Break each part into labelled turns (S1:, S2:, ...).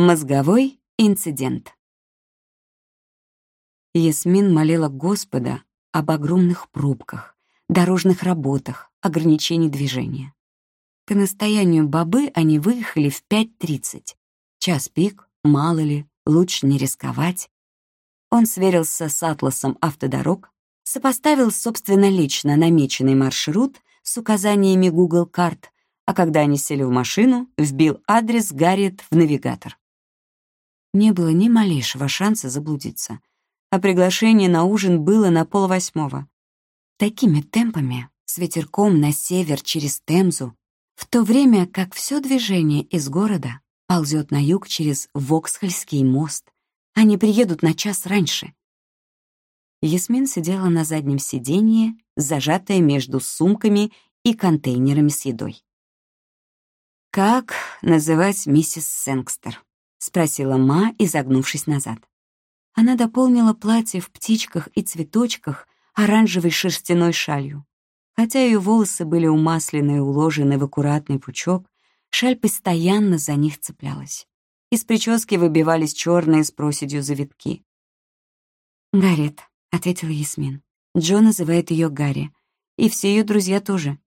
S1: Мозговой инцидент. Ясмин молила Господа об огромных пробках, дорожных работах, ограничении движения. По настоянию бабы они выехали в 5.30. Час пик, мало ли, лучше не рисковать. Он сверился с атласом автодорог, сопоставил собственнолично намеченный маршрут с указаниями Google карт, а когда они сели в машину, вбил адрес Гарриет в навигатор не было ни малейшего шанса заблудиться. А приглашение на ужин было на полвосьмого. Такими темпами, с ветерком на север через Темзу, в то время как все движение из города ползет на юг через Воксхольский мост, они приедут на час раньше. Ясмин сидела на заднем сиденье, зажатая между сумками и контейнерами с едой. Как называть миссис Сенгстер? — спросила Ма, изогнувшись назад. Она дополнила платье в птичках и цветочках оранжевой шерстяной шалью. Хотя ее волосы были умаслены и уложены в аккуратный пучок, шаль постоянно за них цеплялась. Из прически выбивались черные с проседью завитки. «Гарриет», — ответила Ясмин. Джо называет ее Гарри. И все ее друзья тоже.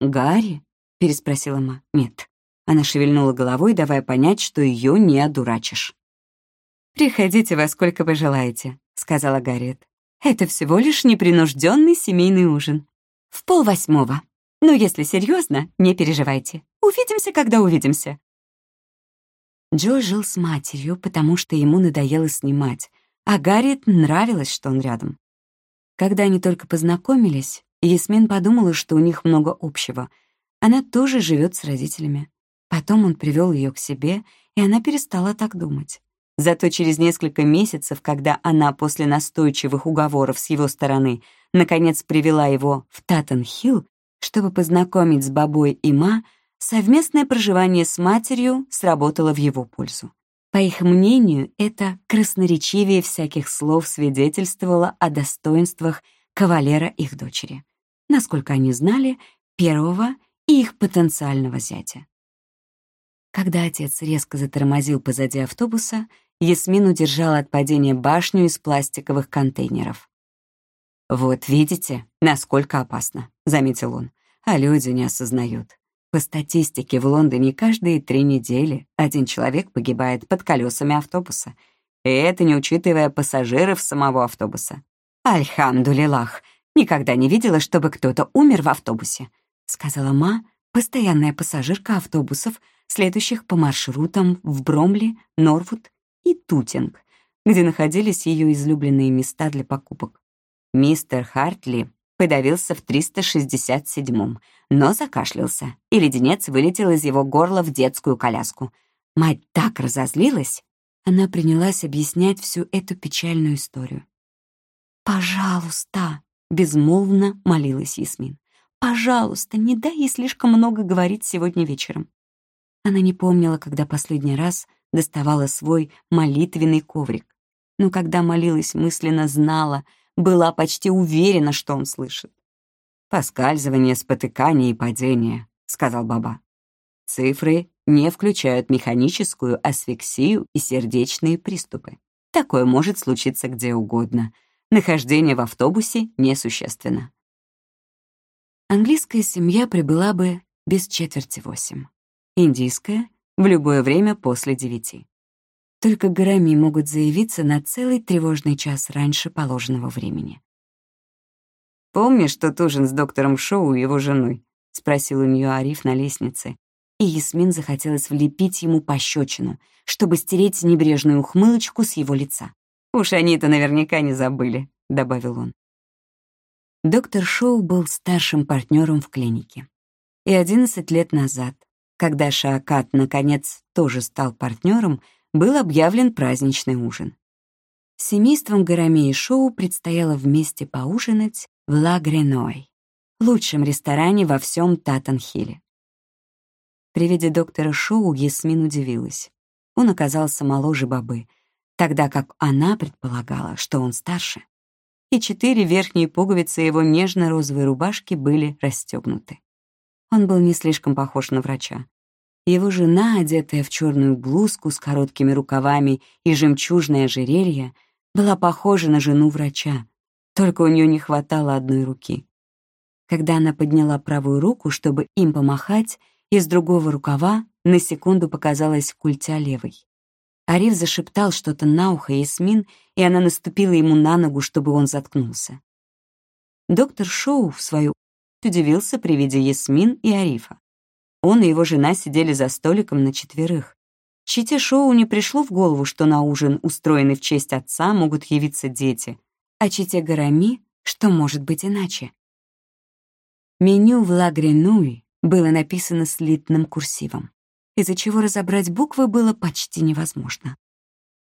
S1: «Гарри?» — переспросила Ма. «Нет, она шевельнула головой, давая понять, что ее не одурачишь. «Приходите во сколько пожелаете», — сказала Гарриет. «Это всего лишь непринужденный семейный ужин. В полвосьмого. Но если серьезно, не переживайте. Увидимся, когда увидимся». Джо жил с матерью, потому что ему надоело снимать, а Гарриет нравилось, что он рядом. Когда они только познакомились, Ясмин подумала, что у них много общего. Она тоже живет с родителями. Потом он привел ее к себе, и она перестала так думать. Зато через несколько месяцев, когда она после настойчивых уговоров с его стороны наконец привела его в Таттен-Хилл, чтобы познакомить с Бабой и Ма, совместное проживание с матерью сработало в его пользу. По их мнению, это красноречивее всяких слов свидетельствовало о достоинствах кавалера их дочери. Насколько они знали, первого и их потенциального зятя. Когда отец резко затормозил позади автобуса, Ясмин удержала от падения башню из пластиковых контейнеров. «Вот видите, насколько опасно», — заметил он, а люди не осознают. По статистике в Лондоне каждые три недели один человек погибает под колесами автобуса. И это не учитывая пассажиров самого автобуса. «Альхамдулилах, никогда не видела, чтобы кто-то умер в автобусе», — сказала Ма, постоянная пассажирка автобусов — следующих по маршрутам в Бромли, Норвуд и Тутинг, где находились ее излюбленные места для покупок. Мистер Хартли подавился в 367-м, но закашлялся, и леденец вылетел из его горла в детскую коляску. Мать так разозлилась, она принялась объяснять всю эту печальную историю. «Пожалуйста!» — безмолвно молилась Ясмин. «Пожалуйста, не дай ей слишком много говорить сегодня вечером. Она не помнила, когда последний раз доставала свой молитвенный коврик. Но когда молилась мысленно, знала, была почти уверена, что он слышит. «Поскальзывание, спотыкание и падение», — сказал Баба. «Цифры не включают механическую асфиксию и сердечные приступы. Такое может случиться где угодно. Нахождение в автобусе несущественно». Английская семья прибыла бы без четверти восемь индийская — в любое время после девяти. Только Грэмми могут заявиться на целый тревожный час раньше положенного времени. «Помнишь тот ужин с доктором Шоу и его женой?» — спросил у нее Ариф на лестнице. И Ясмин захотелось влепить ему пощечину, чтобы стереть небрежную ухмылочку с его лица. «Уж они-то наверняка не забыли», — добавил он. Доктор Шоу был старшим партнером в клинике. И 11 лет назад, когда Шаакат, наконец, тоже стал партнером, был объявлен праздничный ужин. Семейством Гараме и Шоу предстояло вместе поужинать в Ла Греной, лучшем ресторане во всем Татанхиле. При виде доктора Шоу Ясмин удивилась. Он оказался моложе бабы, тогда как она предполагала, что он старше. И четыре верхние пуговицы его нежно-розовой рубашки были расстегнуты. Он был не слишком похож на врача. Его жена, одетая в черную блузку с короткими рукавами и жемчужное ожерелье, была похожа на жену врача, только у нее не хватало одной руки. Когда она подняла правую руку, чтобы им помахать, из другого рукава на секунду показалась культя левой. Ариф зашептал что-то на ухо Ясмин, и она наступила ему на ногу, чтобы он заткнулся. Доктор Шоу, в свою удивился при виде Ясмин и Арифа. Он и его жена сидели за столиком на четверых. Чите Шоу не пришло в голову, что на ужин, устроенный в честь отца, могут явиться дети, а Чите Гарами, что может быть иначе. Меню в Ла Гренуи было написано слитным курсивом, из-за чего разобрать буквы было почти невозможно.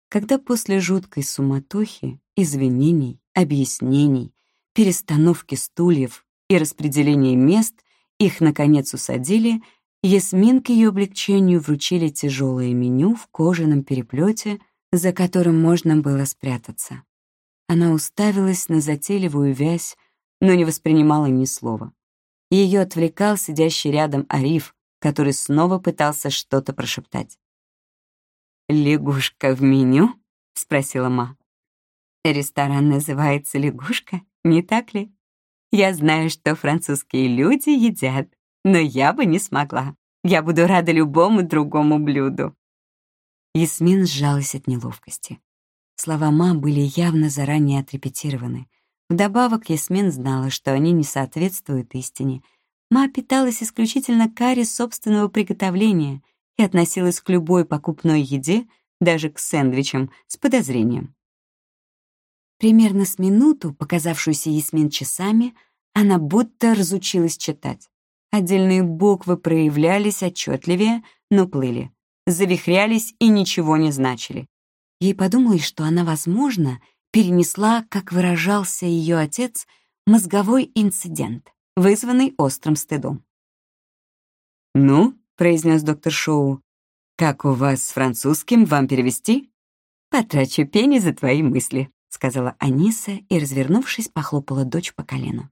S1: Когда после жуткой суматохи, извинений, объяснений, перестановки стульев и распределения мест их, наконец, усадили, Ясмин к ее облегчению вручили тяжелое меню в кожаном переплете, за которым можно было спрятаться. Она уставилась на затейливую вязь, но не воспринимала ни слова. Ее отвлекал сидящий рядом Ариф, который снова пытался что-то прошептать. «Лягушка в меню?» — спросила Ма. «Ресторан называется «Лягушка», не так ли? Я знаю, что французские люди едят, но я бы не смогла. Я буду рада любому другому блюду». Ясмин сжалась от неловкости. Слова Ма были явно заранее отрепетированы. Вдобавок Ясмин знала, что они не соответствуют истине. Ма питалась исключительно карри собственного приготовления и относилась к любой покупной еде, даже к сэндвичам, с подозрением. Примерно с минуту, показавшуюся Ясмин часами, она будто разучилась читать. Отдельные буквы проявлялись отчетливее, но плыли, завихрялись и ничего не значили. Ей подумалось, что она, возможно, перенесла, как выражался ее отец, мозговой инцидент, вызванный острым стыдом. «Ну», — произнес доктор Шоу, «как у вас с французским, вам перевести?» «Потрачу пени за твои мысли», — сказала Аниса и, развернувшись, похлопала дочь по колену.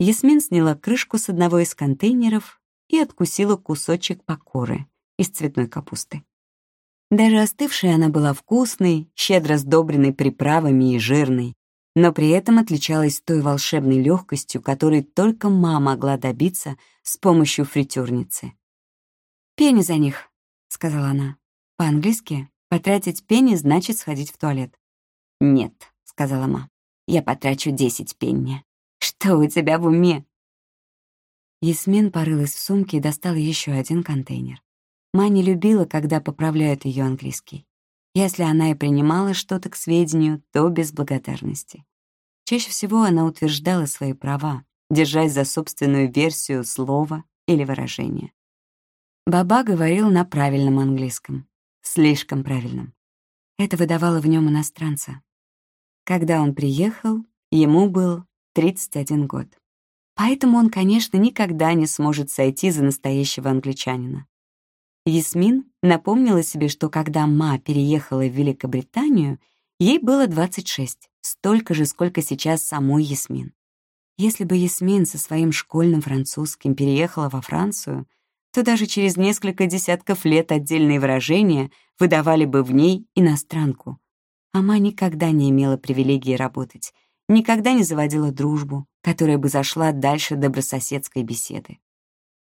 S1: Ясмин сняла крышку с одного из контейнеров и откусила кусочек покоры из цветной капусты. Даже остывшая она была вкусной, щедро сдобренной приправами и жирной, но при этом отличалась той волшебной легкостью, которой только мама могла добиться с помощью фритюрницы. «Пени за них», — сказала она. По-английски «потратить пени значит сходить в туалет». «Нет», — сказала мама, — «я потрачу десять пенни». Что у тебя в уме?» Ясмин порылась в сумке и достала еще один контейнер. Ма не любила, когда поправляют ее английский. Если она и принимала что-то к сведению, то без благодарности. Чаще всего она утверждала свои права, держась за собственную версию слова или выражения. Баба говорил на правильном английском, слишком правильном. Это выдавало в нем иностранца. Когда он приехал, ему был 31 год. Поэтому он, конечно, никогда не сможет сойти за настоящего англичанина. Ясмин напомнила себе, что когда Ма переехала в Великобританию, ей было 26, столько же, сколько сейчас самой Ясмин. Если бы Ясмин со своим школьным французским переехала во Францию, то даже через несколько десятков лет отдельные выражения выдавали бы в ней иностранку. Ама никогда не имела привилегии работать, никогда не заводила дружбу, которая бы зашла дальше добрососедской беседы.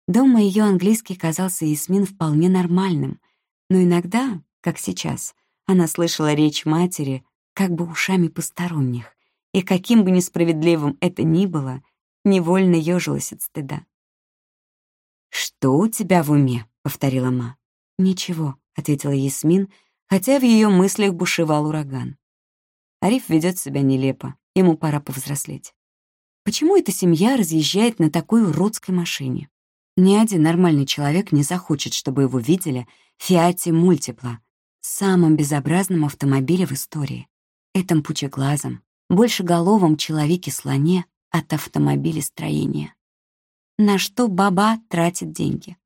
S1: Дома ее английский казался Ясмин вполне нормальным, но иногда, как сейчас, она слышала речь матери как бы ушами посторонних, и каким бы несправедливым это ни было, невольно ежилась от стыда. «Что у тебя в уме?» — повторила ма. «Ничего», — ответила Ясмин, хотя в ее мыслях бушевал ураган. Ариф ведет себя нелепо, Ему пора повзрослеть. Почему эта семья разъезжает на такой уродской машине? Ни один нормальный человек не захочет, чтобы его видели в Фиате Мультипла, самом безобразном автомобиле в истории. Этом пучеглазом, большеголовом человеке-слоне от автомобилестроения. На что баба тратит деньги?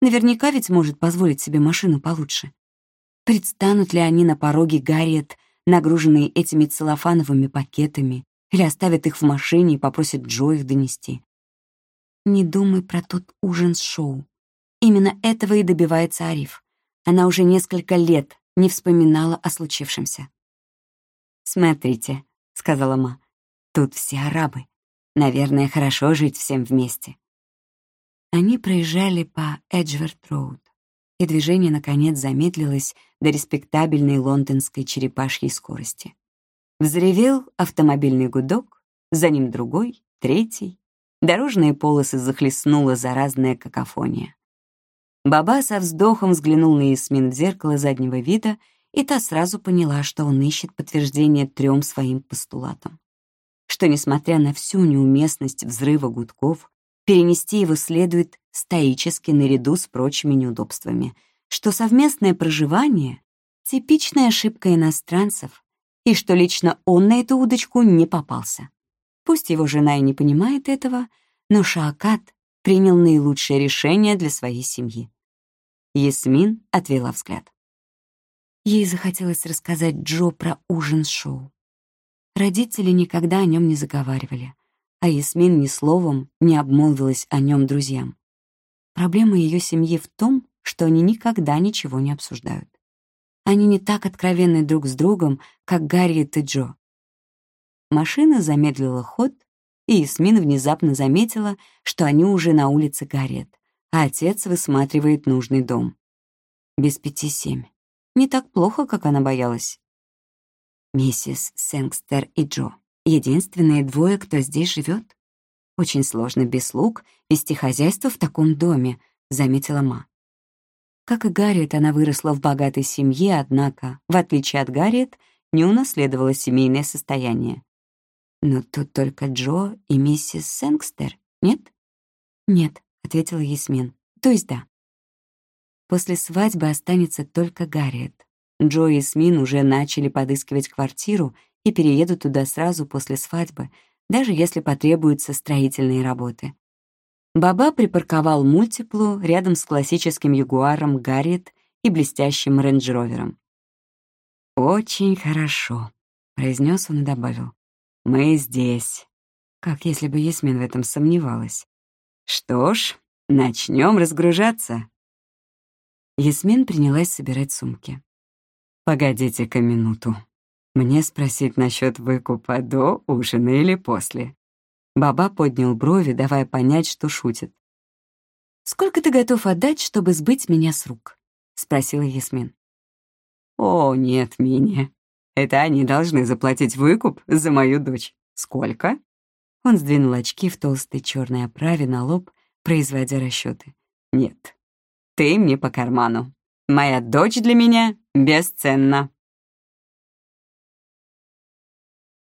S1: Наверняка ведь может позволить себе машину получше. Предстанут ли они на пороге Гарриет нагруженные этими целлофановыми пакетами, или оставят их в машине и попросят Джо их донести. Не думай про тот ужин с шоу. Именно этого и добивается Ариф. Она уже несколько лет не вспоминала о случившемся. «Смотрите», — сказала Ма, — «тут все арабы. Наверное, хорошо жить всем вместе». Они проезжали по Эджверт-Роуд, и движение, наконец, замедлилось до респектабельной лондонской черепашьей скорости. Взревел автомобильный гудок, за ним другой, третий. Дорожные полосы захлестнула заразная какофония. Баба со вздохом взглянул на Ясмин в зеркало заднего вида, и та сразу поняла, что он ищет подтверждение трем своим постулатам. Что, несмотря на всю неуместность взрыва гудков, перенести его следует стоически наряду с прочими неудобствами, что совместное проживание — типичная ошибка иностранцев, и что лично он на эту удочку не попался. Пусть его жена и не понимает этого, но Шаакат принял наилучшее решение для своей семьи. Ясмин отвела взгляд. Ей захотелось рассказать Джо про ужин-шоу. Родители никогда о нем не заговаривали а Ясмин ни словом не обмолвилась о нем друзьям. Проблема ее семьи в том, что они никогда ничего не обсуждают. Они не так откровенны друг с другом, как Гарриет и Джо. Машина замедлила ход, и Ясмин внезапно заметила, что они уже на улице Гарриет, а отец высматривает нужный дом. Без пяти семь. Не так плохо, как она боялась. Миссис Сэнгстер и Джо. Единственные двое, кто здесь живет. Очень сложно без слуг вести хозяйство в таком доме, заметила Ма. Как и Гарриет, она выросла в богатой семье, однако, в отличие от Гарриет, не унаследовала семейное состояние. Но тут только Джо и миссис Сэнгстер, нет? Нет, ответила Ясмин. То есть да. После свадьбы останется только Гарриет. Джо и Ясмин уже начали подыскивать квартиру и переедут туда сразу после свадьбы, даже если потребуются строительные работы. Баба припарковал мультиплу рядом с классическим Ягуаром Гарриет и блестящим рейндж-ровером. «Очень хорошо», — произнес он и добавил. «Мы здесь». Как если бы Ясмин в этом сомневалась. «Что ж, начнем разгружаться». Ясмин принялась собирать сумки. «Погодите-ка минуту», мне спросить насчет выкупа до ужина или после. Баба поднял брови, давая понять, что шутит. «Сколько ты готов отдать, чтобы сбыть меня с рук?» — спросила Ясмин. «О, нет, Мини. Это они должны заплатить выкуп за мою дочь. Сколько?» Он сдвинул очки в толстой черной оправе на лоб, производя расчеты. «Нет, ты мне по карману. Моя дочь для меня бесценна».